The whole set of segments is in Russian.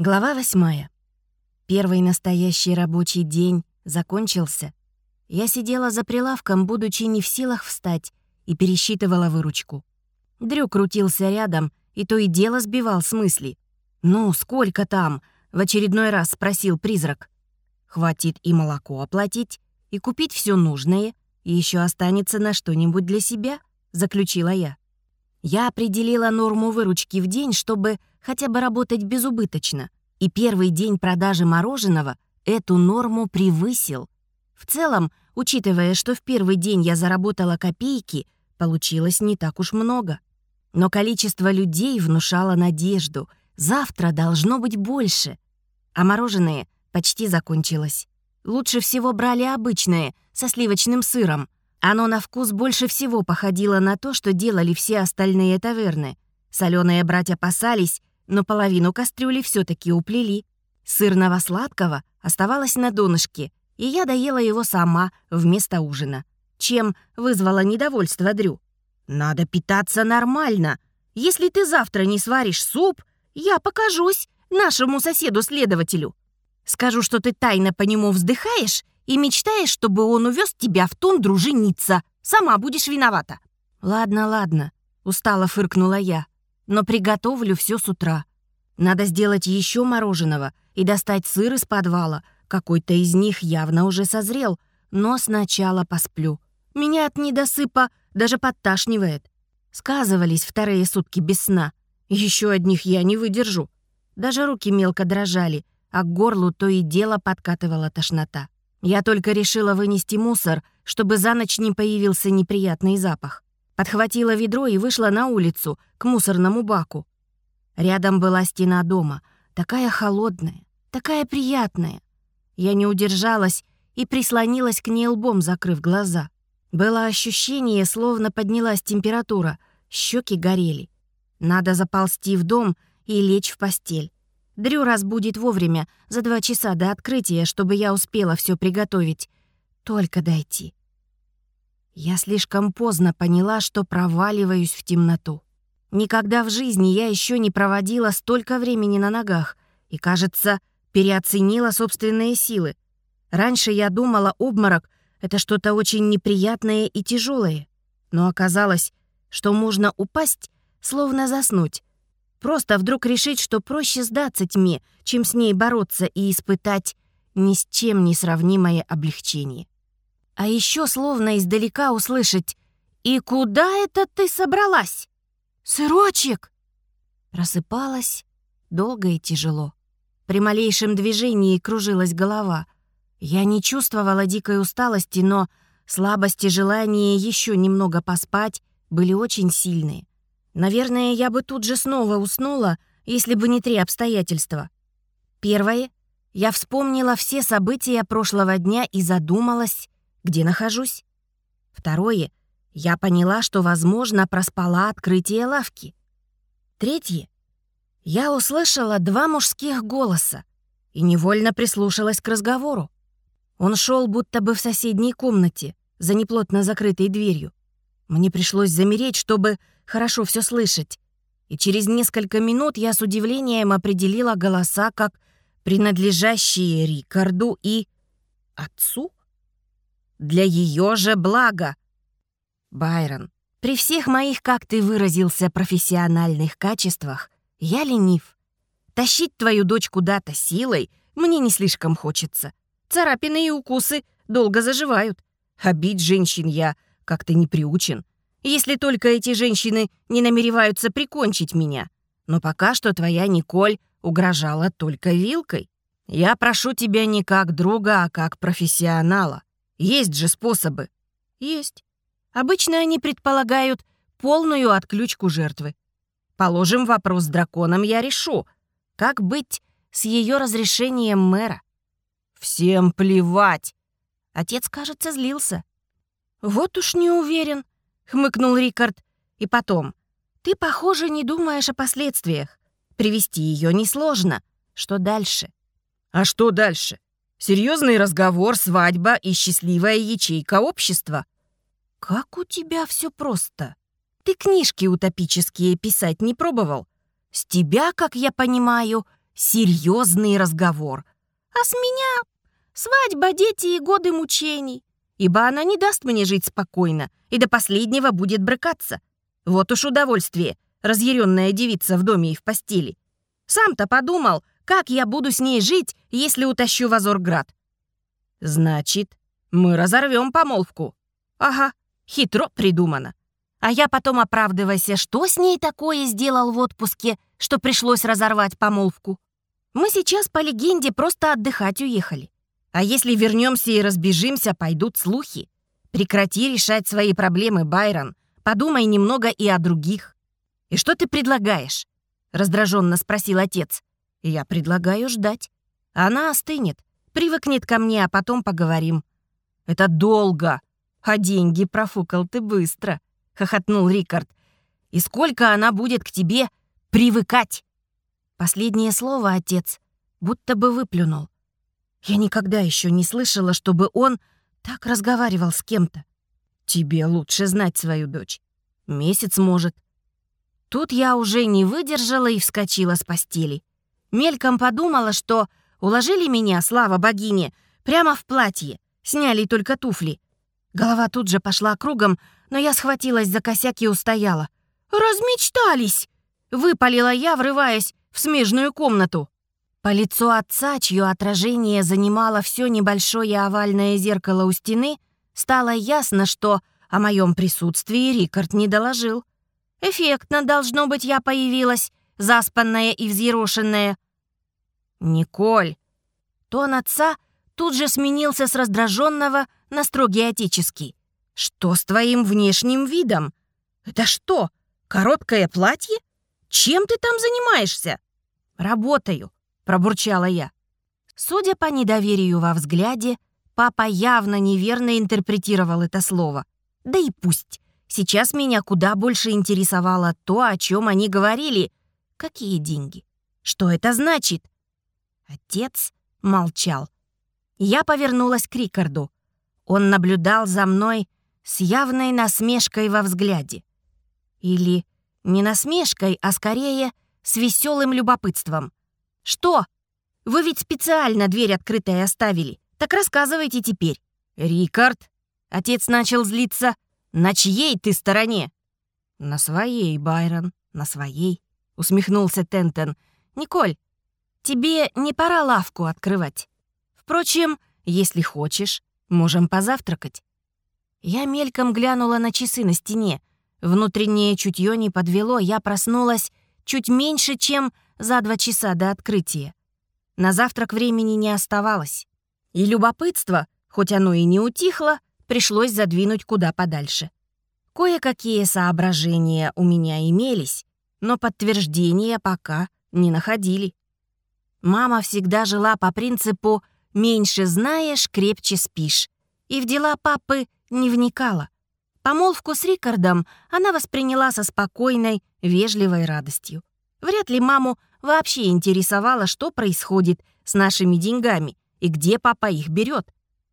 Глава восьмая. Первый настоящий рабочий день закончился. Я сидела за прилавком, будучи не в силах встать, и пересчитывала выручку. Дрю крутился рядом и то и дело сбивал с мысли. «Ну, сколько там?» — в очередной раз спросил призрак. «Хватит и молоко оплатить, и купить все нужное, и еще останется на что-нибудь для себя», — заключила я. Я определила норму выручки в день, чтобы хотя бы работать безубыточно, и первый день продажи мороженого эту норму превысил. В целом, учитывая, что в первый день я заработала копейки, получилось не так уж много. Но количество людей внушало надежду. Завтра должно быть больше. А мороженое почти закончилось. Лучше всего брали обычное, со сливочным сыром. Оно на вкус больше всего походило на то, что делали все остальные таверны. Соленые брать опасались, но половину кастрюли все таки уплели. Сырного сладкого оставалось на донышке, и я доела его сама вместо ужина, чем вызвала недовольство Дрю. «Надо питаться нормально. Если ты завтра не сваришь суп, я покажусь нашему соседу-следователю. Скажу, что ты тайно по нему вздыхаешь и мечтаешь, чтобы он увез тебя в тундру жениться. Сама будешь виновата». «Ладно, ладно», — устало фыркнула я но приготовлю все с утра. Надо сделать еще мороженого и достать сыр из подвала. Какой-то из них явно уже созрел, но сначала посплю. Меня от недосыпа даже подташнивает. Сказывались вторые сутки без сна. Еще одних я не выдержу. Даже руки мелко дрожали, а к горлу то и дело подкатывала тошнота. Я только решила вынести мусор, чтобы за ночь не появился неприятный запах. Подхватила ведро и вышла на улицу, к мусорному баку. Рядом была стена дома, такая холодная, такая приятная. Я не удержалась и прислонилась к ней лбом, закрыв глаза. Было ощущение, словно поднялась температура, щеки горели. Надо заползти в дом и лечь в постель. Дрю разбудит вовремя, за два часа до открытия, чтобы я успела все приготовить. Только дойти. Я слишком поздно поняла, что проваливаюсь в темноту. Никогда в жизни я еще не проводила столько времени на ногах и, кажется, переоценила собственные силы. Раньше я думала, обморок — это что-то очень неприятное и тяжелое, но оказалось, что можно упасть, словно заснуть. Просто вдруг решить, что проще сдаться тьме, чем с ней бороться и испытать ни с чем не сравнимое облегчение. А еще словно издалека услышать «И куда это ты собралась?» «Сырочек!» Просыпалась долго и тяжело. При малейшем движении кружилась голова. Я не чувствовала дикой усталости, но слабость и желание еще немного поспать были очень сильные. Наверное, я бы тут же снова уснула, если бы не три обстоятельства. Первое. Я вспомнила все события прошлого дня и задумалась, где нахожусь. Второе, я поняла, что, возможно, проспала открытие лавки. Третье, я услышала два мужских голоса и невольно прислушалась к разговору. Он шел будто бы в соседней комнате, за неплотно закрытой дверью. Мне пришлось замереть, чтобы хорошо все слышать. И через несколько минут я с удивлением определила голоса как принадлежащие Рикарду и... отцу? Для ее же блага. Байрон, при всех моих, как ты выразился, профессиональных качествах, я ленив. Тащить твою дочь куда-то силой мне не слишком хочется. Царапины и укусы долго заживают. А бить женщин я как-то не приучен. Если только эти женщины не намереваются прикончить меня. Но пока что твоя Николь угрожала только вилкой. Я прошу тебя не как друга, а как профессионала. Есть же способы. Есть. Обычно они предполагают полную отключку жертвы. Положим, вопрос с драконом я решу. Как быть с ее разрешением мэра? Всем плевать. Отец, кажется, злился. Вот уж не уверен, хмыкнул Рикард. И потом, ты, похоже, не думаешь о последствиях. Привести ее несложно. Что дальше? А что дальше? Серьезный разговор, свадьба и счастливая ячейка общества. Как у тебя все просто. Ты книжки утопические писать не пробовал? С тебя, как я понимаю, серьезный разговор. А с меня свадьба, дети и годы мучений. Ибо она не даст мне жить спокойно и до последнего будет брыкаться. Вот уж удовольствие, разъяренная девица в доме и в постели. Сам-то подумал, как я буду с ней жить, если утащу в Азорград. Значит, мы разорвем помолвку. Ага, хитро придумано. А я потом оправдывайся, что с ней такое сделал в отпуске, что пришлось разорвать помолвку. Мы сейчас, по легенде, просто отдыхать уехали. А если вернемся и разбежимся, пойдут слухи. Прекрати решать свои проблемы, Байрон. Подумай немного и о других. «И что ты предлагаешь?» — раздраженно спросил отец. «Я предлагаю ждать. Она остынет, привыкнет ко мне, а потом поговорим». «Это долго, а деньги профукал ты быстро», — хохотнул Рикард. «И сколько она будет к тебе привыкать?» Последнее слово отец будто бы выплюнул. Я никогда еще не слышала, чтобы он так разговаривал с кем-то. Тебе лучше знать свою дочь. Месяц может. Тут я уже не выдержала и вскочила с постели. Мельком подумала, что уложили меня, слава богине, прямо в платье, сняли только туфли. Голова тут же пошла кругом, но я схватилась за косяк и устояла. «Размечтались!» — выпалила я, врываясь в смежную комнату. По лицу отца, чье отражение занимало все небольшое овальное зеркало у стены, стало ясно, что о моем присутствии Рикард не доложил. Эффектно, должно быть, я появилась, заспанная и взъерошенная. «Николь!» Тон отца тут же сменился с раздраженного на строгий отеческий. «Что с твоим внешним видом? Это что, короткое платье? Чем ты там занимаешься?» «Работаю», пробурчала я. Судя по недоверию во взгляде, папа явно неверно интерпретировал это слово. Да и пусть. Сейчас меня куда больше интересовало то, о чем они говорили. Какие деньги? Что это значит? Отец молчал. Я повернулась к Рикарду. Он наблюдал за мной с явной насмешкой во взгляде. Или не насмешкой, а скорее с веселым любопытством. «Что? Вы ведь специально дверь открытой оставили. Так рассказывайте теперь». «Рикард?» Отец начал злиться. «На чьей ты стороне?» «На своей, Байрон, на своей», — усмехнулся Тентон. «Николь, тебе не пора лавку открывать. Впрочем, если хочешь, можем позавтракать». Я мельком глянула на часы на стене. Внутреннее чутье не подвело, я проснулась чуть меньше, чем за два часа до открытия. На завтрак времени не оставалось. И любопытство, хоть оно и не утихло, пришлось задвинуть куда подальше. Кое-какие соображения у меня имелись, но подтверждения пока не находили. Мама всегда жила по принципу «меньше знаешь, крепче спишь», и в дела папы не вникала. Помолвку с Рикардом она восприняла со спокойной, вежливой радостью. Вряд ли маму вообще интересовало, что происходит с нашими деньгами и где папа их берет.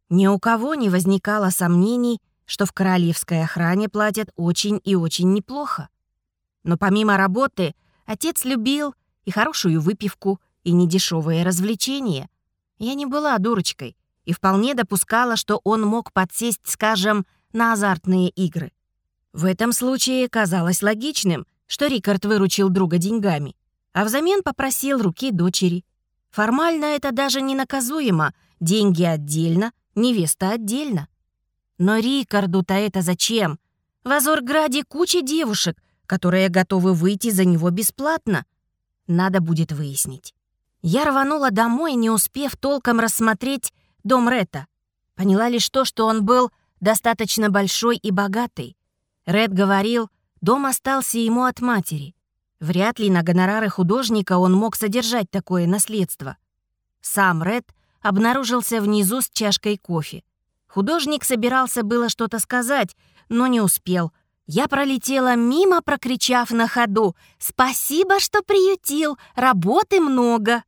Ни у кого не возникало сомнений, что в королевской охране платят очень и очень неплохо. Но помимо работы, отец любил и хорошую выпивку, и недешевые развлечения. Я не была дурочкой и вполне допускала, что он мог подсесть, скажем, на азартные игры. В этом случае казалось логичным, что Рикард выручил друга деньгами а взамен попросил руки дочери. Формально это даже не наказуемо, деньги отдельно, невеста отдельно. Но Рикарду-то это зачем? В Азорграде куча девушек, которые готовы выйти за него бесплатно. Надо будет выяснить. Я рванула домой, не успев толком рассмотреть дом Ретта. Поняла лишь то, что он был достаточно большой и богатый. Ред говорил, дом остался ему от матери. Вряд ли на гонорары художника он мог содержать такое наследство. Сам Ред обнаружился внизу с чашкой кофе. Художник собирался было что-то сказать, но не успел. Я пролетела мимо, прокричав на ходу «Спасибо, что приютил! Работы много!»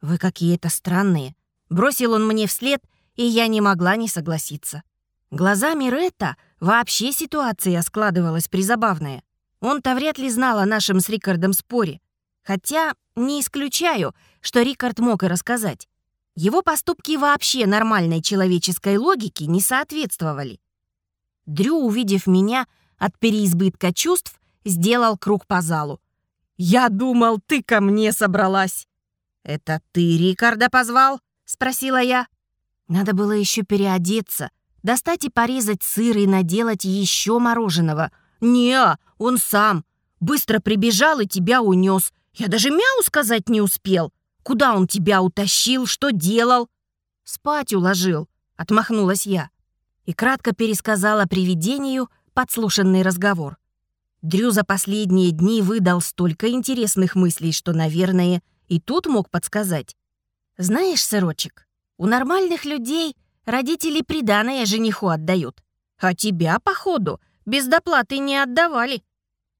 «Вы какие-то странные!» Бросил он мне вслед, и я не могла не согласиться. Глазами Ретта вообще ситуация складывалась призабавная. Он-то вряд ли знал о нашем с Рикардом споре. Хотя не исключаю, что Рикард мог и рассказать. Его поступки вообще нормальной человеческой логике не соответствовали. Дрю, увидев меня от переизбытка чувств, сделал круг по залу. «Я думал, ты ко мне собралась!» «Это ты Рикарда позвал?» — спросила я. Надо было еще переодеться, достать и порезать сыр и наделать еще мороженого. «Не, он сам. Быстро прибежал и тебя унес. Я даже мяу сказать не успел. Куда он тебя утащил, что делал?» «Спать уложил», — отмахнулась я. И кратко пересказала привидению подслушанный разговор. Дрю за последние дни выдал столько интересных мыслей, что, наверное, и тут мог подсказать. «Знаешь, сырочек, у нормальных людей родители приданое жениху отдают, а тебя, походу, без доплаты не отдавали».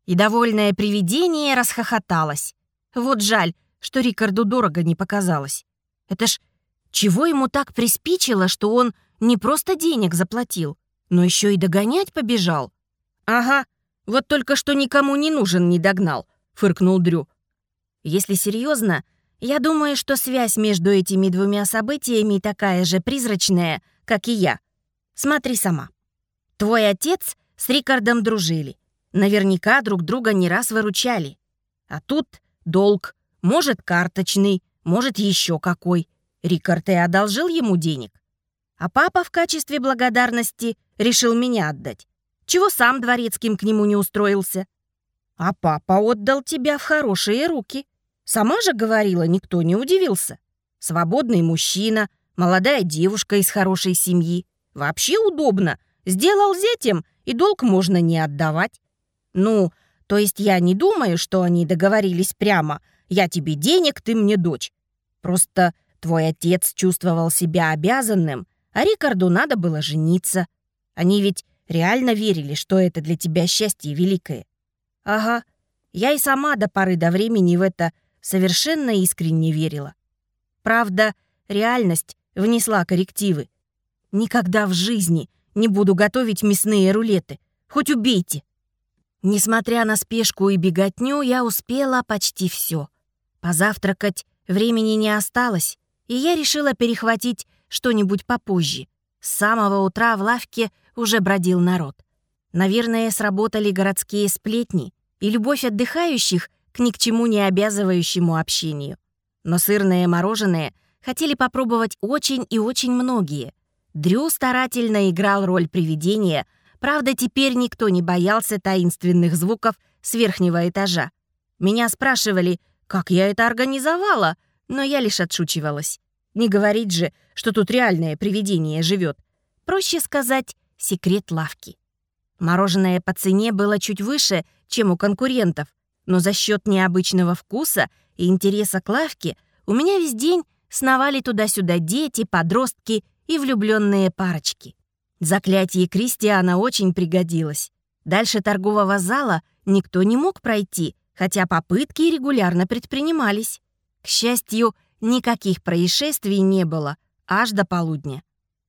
И довольное привидение расхохоталось. Вот жаль, что Рикарду дорого не показалось. Это ж чего ему так приспичило, что он не просто денег заплатил, но еще и догонять побежал? «Ага, вот только что никому не нужен не догнал», — фыркнул Дрю. Если серьезно, я думаю, что связь между этими двумя событиями такая же призрачная, как и я. Смотри сама. Твой отец с Рикардом дружили. Наверняка друг друга не раз выручали. А тут долг, может, карточный, может, еще какой. Рикард и одолжил ему денег. А папа в качестве благодарности решил меня отдать. Чего сам дворецким к нему не устроился? А папа отдал тебя в хорошие руки. Сама же говорила, никто не удивился. Свободный мужчина, молодая девушка из хорошей семьи. Вообще удобно. Сделал зятем, и долг можно не отдавать. Ну, то есть я не думаю, что они договорились прямо. Я тебе денег, ты мне дочь. Просто твой отец чувствовал себя обязанным, а Рикарду надо было жениться. Они ведь реально верили, что это для тебя счастье великое. Ага, я и сама до поры до времени в это совершенно искренне верила. Правда, реальность внесла коррективы. Никогда в жизни не буду готовить мясные рулеты. Хоть убейте. Несмотря на спешку и беготню, я успела почти все. Позавтракать времени не осталось, и я решила перехватить что-нибудь попозже. С самого утра в лавке уже бродил народ. Наверное, сработали городские сплетни и любовь отдыхающих к ни к чему не обязывающему общению. Но сырное мороженое хотели попробовать очень и очень многие. Дрю старательно играл роль привидения, правда, теперь никто не боялся таинственных звуков с верхнего этажа. Меня спрашивали, как я это организовала, но я лишь отшучивалась. Не говорить же, что тут реальное привидение живет. Проще сказать, секрет лавки. Мороженое по цене было чуть выше, чем у конкурентов, но за счет необычного вкуса и интереса к лавке у меня весь день сновали туда-сюда дети, подростки и влюбленные парочки. Заклятие Кристиана очень пригодилось. Дальше торгового зала никто не мог пройти, хотя попытки регулярно предпринимались. К счастью, никаких происшествий не было, аж до полудня.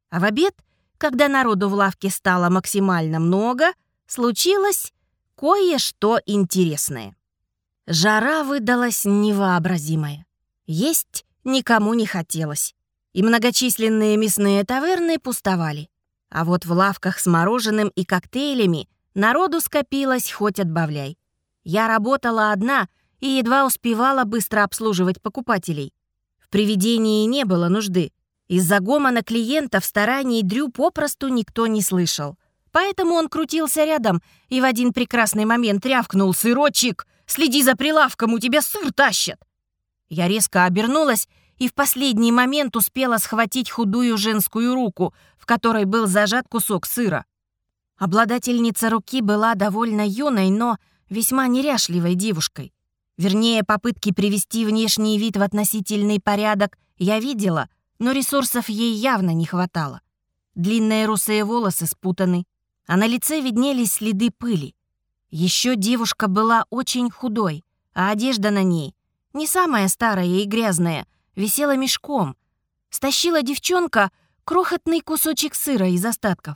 А в обед, когда народу в лавке стало максимально много, случилось кое-что интересное. Жара выдалась невообразимая. Есть никому не хотелось. И многочисленные мясные таверны пустовали. А вот в лавках с мороженым и коктейлями народу скопилось хоть отбавляй. Я работала одна и едва успевала быстро обслуживать покупателей. В приведении не было нужды. Из-за гомона клиентов стараний Дрю попросту никто не слышал. Поэтому он крутился рядом и в один прекрасный момент рявкнул «Сырочек! Следи за прилавком, у тебя сыр тащат!» Я резко обернулась и в последний момент успела схватить худую женскую руку, в которой был зажат кусок сыра. Обладательница руки была довольно юной, но весьма неряшливой девушкой. Вернее, попытки привести внешний вид в относительный порядок я видела, но ресурсов ей явно не хватало. Длинные русые волосы спутаны, а на лице виднелись следы пыли. Еще девушка была очень худой, а одежда на ней, не самая старая и грязная, висела мешком. Стащила девчонка крохотный кусочек сыра из остатков.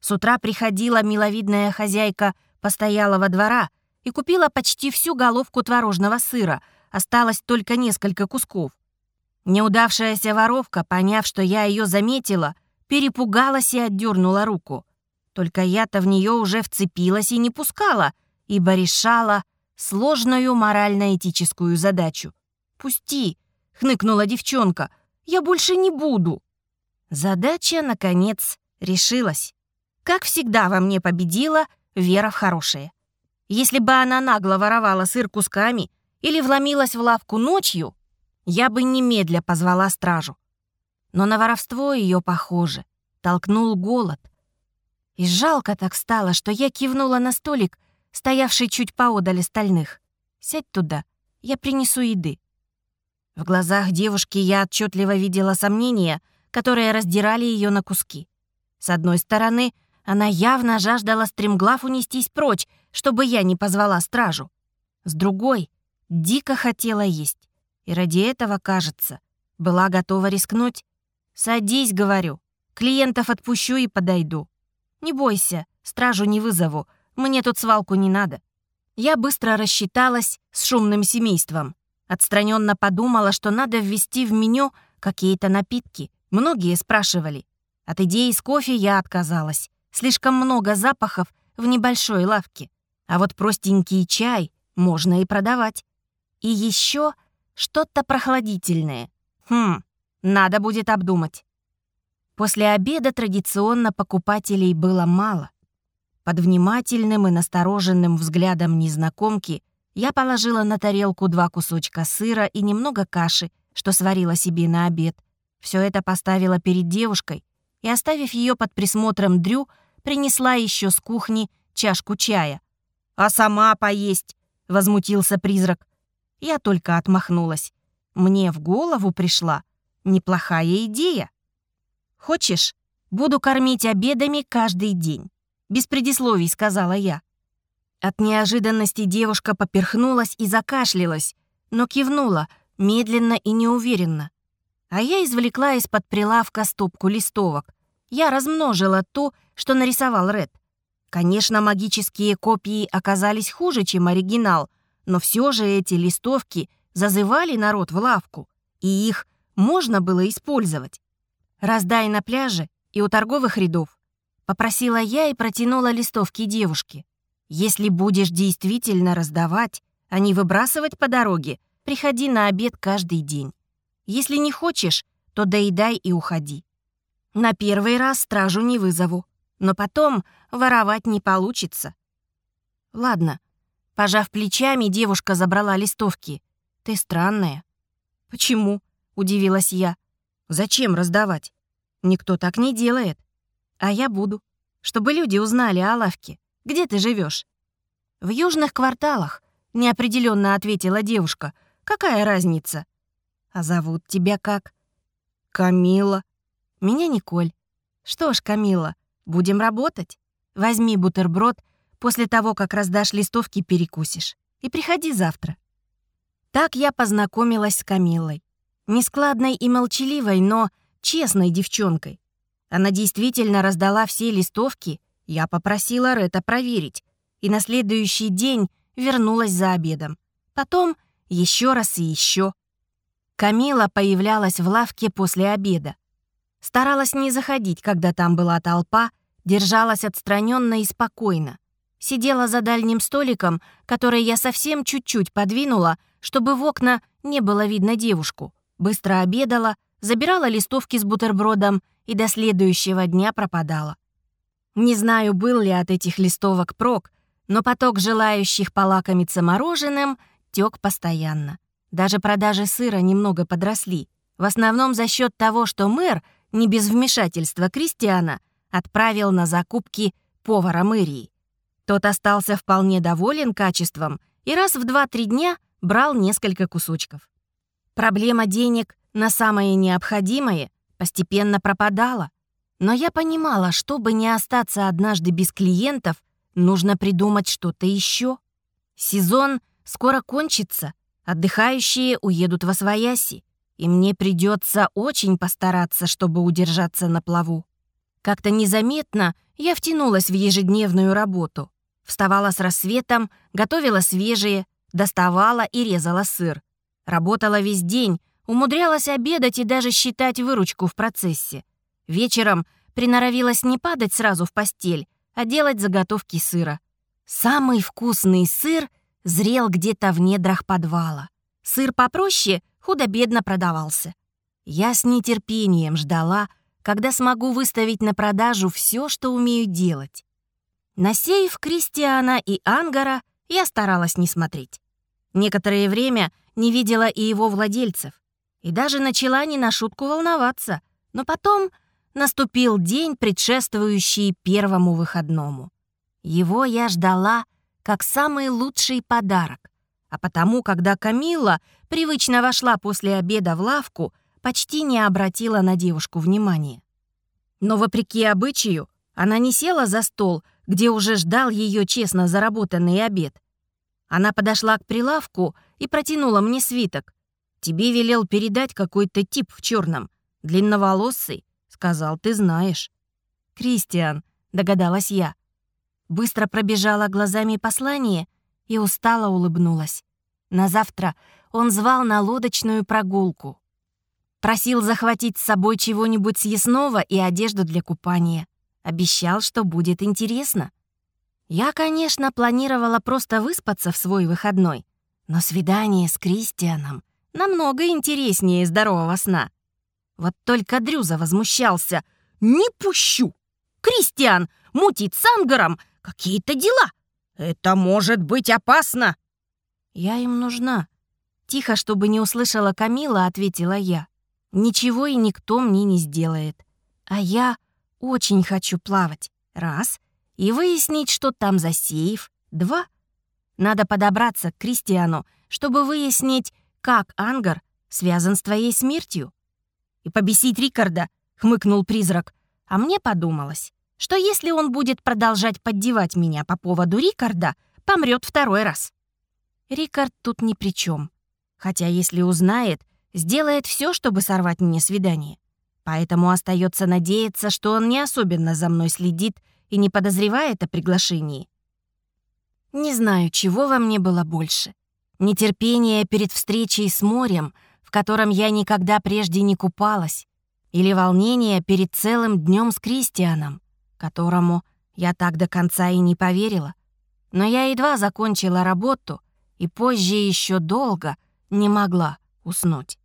С утра приходила миловидная хозяйка постоялого двора и купила почти всю головку творожного сыра, осталось только несколько кусков. Неудавшаяся воровка, поняв, что я ее заметила, перепугалась и отдернула руку. Только я-то в нее уже вцепилась и не пускала, ибо решала сложную морально-этическую задачу. «Пусти!» — хныкнула девчонка. «Я больше не буду!» Задача, наконец, решилась. Как всегда во мне победила вера в хорошее. Если бы она нагло воровала сыр кусками или вломилась в лавку ночью, я бы немедля позвала стражу. Но на воровство ее, похоже, толкнул голод. И жалко так стало, что я кивнула на столик, стоявший чуть поодаль остальных. «Сядь туда, я принесу еды». В глазах девушки я отчетливо видела сомнения, которые раздирали ее на куски. С одной стороны, она явно жаждала стремглав унестись прочь, чтобы я не позвала стражу. С другой, дико хотела есть. И ради этого, кажется, была готова рискнуть. «Садись», — говорю. «Клиентов отпущу и подойду». «Не бойся, стражу не вызову. Мне тут свалку не надо». Я быстро рассчиталась с шумным семейством. Отстраненно подумала, что надо ввести в меню какие-то напитки. Многие спрашивали. От идеи с кофе я отказалась. Слишком много запахов в небольшой лавке. А вот простенький чай можно и продавать. И еще что-то прохладительное. Хм, надо будет обдумать. После обеда традиционно покупателей было мало. Под внимательным и настороженным взглядом незнакомки я положила на тарелку два кусочка сыра и немного каши, что сварила себе на обед. Все это поставила перед девушкой и, оставив ее под присмотром Дрю, принесла еще с кухни чашку чая. «А сама поесть!» — возмутился призрак. Я только отмахнулась. Мне в голову пришла неплохая идея. «Хочешь, буду кормить обедами каждый день?» Без предисловий сказала я. От неожиданности девушка поперхнулась и закашлялась, но кивнула, медленно и неуверенно. А я извлекла из-под прилавка стопку листовок. Я размножила то, что нарисовал Ред. Конечно, магические копии оказались хуже, чем оригинал, но все же эти листовки зазывали народ в лавку, и их можно было использовать. «Раздай на пляже и у торговых рядов», — попросила я и протянула листовки девушке. «Если будешь действительно раздавать, а не выбрасывать по дороге, приходи на обед каждый день. Если не хочешь, то доедай и уходи. На первый раз стражу не вызову, но потом воровать не получится. Ладно. Пожав плечами, девушка забрала листовки. Ты странная. Почему? Удивилась я. Зачем раздавать? Никто так не делает. А я буду. Чтобы люди узнали о лавке. Где ты живешь? В южных кварталах, неопределенно ответила девушка. Какая разница? А зовут тебя как? Камила. Меня Николь. Что ж, Камила, Будем работать. Возьми бутерброд, после того, как раздашь листовки, перекусишь. И приходи завтра». Так я познакомилась с Камилой. Нескладной и молчаливой, но честной девчонкой. Она действительно раздала все листовки, я попросила Ретта проверить, и на следующий день вернулась за обедом. Потом еще раз и еще. Камила появлялась в лавке после обеда. Старалась не заходить, когда там была толпа, держалась отстраненно и спокойно. Сидела за дальним столиком, который я совсем чуть-чуть подвинула, чтобы в окна не было видно девушку. Быстро обедала, забирала листовки с бутербродом и до следующего дня пропадала. Не знаю, был ли от этих листовок прок, но поток желающих полакомиться мороженым тек постоянно. Даже продажи сыра немного подросли. В основном за счет того, что мэр — не без вмешательства Кристиана, отправил на закупки повара мэрии. Тот остался вполне доволен качеством и раз в 2-3 дня брал несколько кусочков. Проблема денег на самое необходимое постепенно пропадала. Но я понимала, чтобы не остаться однажды без клиентов, нужно придумать что-то еще. Сезон скоро кончится, отдыхающие уедут во свояси и мне придется очень постараться, чтобы удержаться на плаву. Как-то незаметно я втянулась в ежедневную работу. Вставала с рассветом, готовила свежие, доставала и резала сыр. Работала весь день, умудрялась обедать и даже считать выручку в процессе. Вечером приноровилась не падать сразу в постель, а делать заготовки сыра. Самый вкусный сыр зрел где-то в недрах подвала. Сыр попроще худо-бедно продавался. Я с нетерпением ждала, когда смогу выставить на продажу все, что умею делать. На сейф Кристиана и Ангара я старалась не смотреть. Некоторое время не видела и его владельцев. И даже начала не на шутку волноваться. Но потом наступил день, предшествующий первому выходному. Его я ждала как самый лучший подарок. А потому, когда Камилла привычно вошла после обеда в лавку, почти не обратила на девушку внимания. Но, вопреки обычаю, она не села за стол, где уже ждал ее честно заработанный обед. Она подошла к прилавку и протянула мне свиток. «Тебе велел передать какой-то тип в черном, длинноволосый», — сказал, «ты знаешь». «Кристиан», — догадалась я. Быстро пробежала глазами послание и устало улыбнулась. На завтра он звал на лодочную прогулку. Просил захватить с собой чего-нибудь съестного и одежду для купания. Обещал, что будет интересно. Я, конечно, планировала просто выспаться в свой выходной, но свидание с Кристианом намного интереснее здорового сна. Вот только Дрюза возмущался. «Не пущу! Кристиан мутит с Ангаром какие-то дела! Это может быть опасно!» «Я им нужна». Тихо, чтобы не услышала Камила, ответила я. «Ничего и никто мне не сделает. А я очень хочу плавать. Раз. И выяснить, что там за сейф. Два. Надо подобраться к Кристиану, чтобы выяснить, как Ангар связан с твоей смертью. И побесить Рикарда, хмыкнул призрак. А мне подумалось, что если он будет продолжать поддевать меня по поводу Рикарда, помрет второй раз. Рикард тут ни при чем. Хотя, если узнает, сделает все, чтобы сорвать мне свидание. Поэтому остается надеяться, что он не особенно за мной следит и не подозревает о приглашении. Не знаю, чего во мне было больше. Нетерпение перед встречей с морем, в котором я никогда прежде не купалась, или волнение перед целым днем с Кристианом, которому я так до конца и не поверила. Но я едва закончила работу и позже еще долго не могла уснуть.